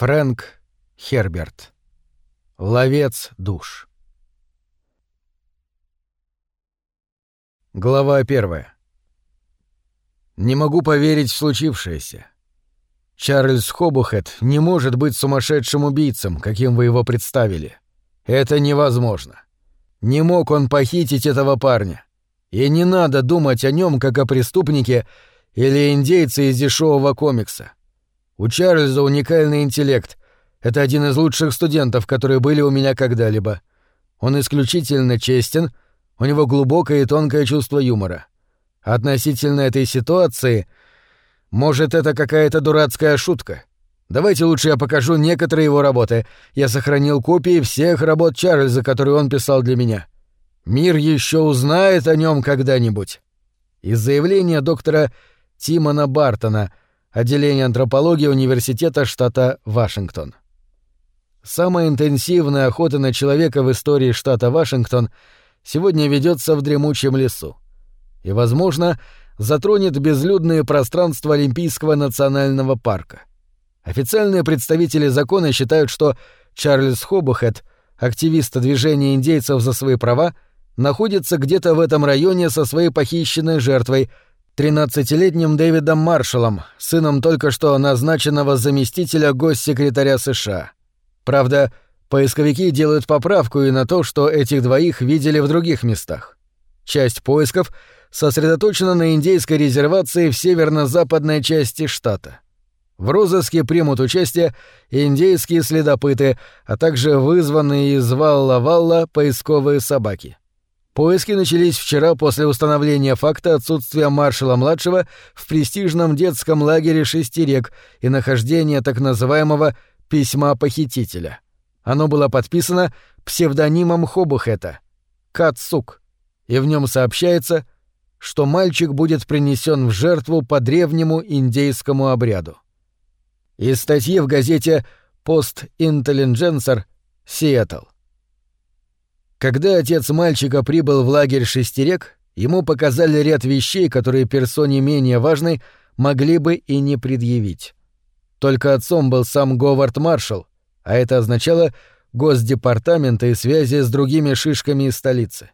Фрэнк Херберт. Ловец душ. Глава первая. Не могу поверить в случившееся. Чарльз Хобухет не может быть сумасшедшим убийцем, каким вы его представили. Это невозможно. Не мог он похитить этого парня. И не надо думать о нем как о преступнике или индейце из дешевого комикса. У Чарльза уникальный интеллект. Это один из лучших студентов, которые были у меня когда-либо. Он исключительно честен, у него глубокое и тонкое чувство юмора. Относительно этой ситуации, может, это какая-то дурацкая шутка. Давайте лучше я покажу некоторые его работы. Я сохранил копии всех работ Чарльза, которые он писал для меня. Мир еще узнает о нем когда-нибудь. Из заявления доктора Тимона Бартона, отделение антропологии Университета штата Вашингтон. Самая интенсивная охота на человека в истории штата Вашингтон сегодня ведется в дремучем лесу. И, возможно, затронет безлюдные пространства Олимпийского национального парка. Официальные представители закона считают, что Чарльз Хобухет, активист движения индейцев за свои права, находится где-то в этом районе со своей похищенной жертвой — 13-летним Дэвидом Маршалом, сыном только что назначенного заместителя госсекретаря США. Правда, поисковики делают поправку и на то, что этих двоих видели в других местах. Часть поисков сосредоточена на индейской резервации в северно-западной части штата. В розыске примут участие индейские следопыты, а также вызванные из Валла-Валла поисковые собаки. Поиски начались вчера после установления факта отсутствия маршала-младшего в престижном детском лагере «Шестерек» и нахождения так называемого «письма похитителя». Оно было подписано псевдонимом Хобухета — Кацук, и в нем сообщается, что мальчик будет принесен в жертву по древнему индейскому обряду. Из статьи в газете «Пост Интеллидженсер» Сиэтл. Когда отец мальчика прибыл в лагерь шестерек, ему показали ряд вещей, которые персоне менее важной могли бы и не предъявить. Только отцом был сам Говард Маршалл, а это означало Госдепартамента и связи с другими шишками из столицы.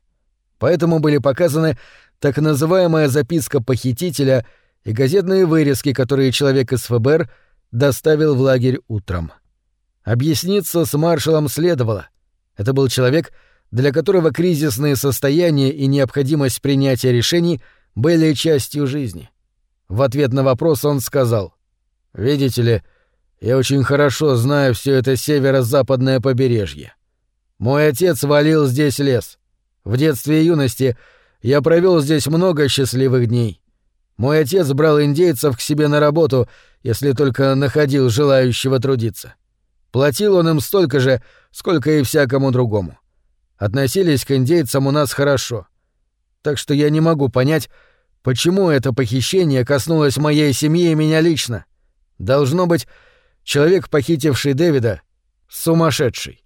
Поэтому были показаны так называемая записка похитителя и газетные вырезки, которые человек из ФБР доставил в лагерь утром. Объясниться с маршалом следовало. Это был человек — для которого кризисные состояния и необходимость принятия решений были частью жизни. В ответ на вопрос он сказал, «Видите ли, я очень хорошо знаю все это северо-западное побережье. Мой отец валил здесь лес. В детстве и юности я провел здесь много счастливых дней. Мой отец брал индейцев к себе на работу, если только находил желающего трудиться. Платил он им столько же, сколько и всякому другому относились к индейцам у нас хорошо. Так что я не могу понять, почему это похищение коснулось моей семьи и меня лично. Должно быть, человек, похитивший Дэвида, сумасшедший.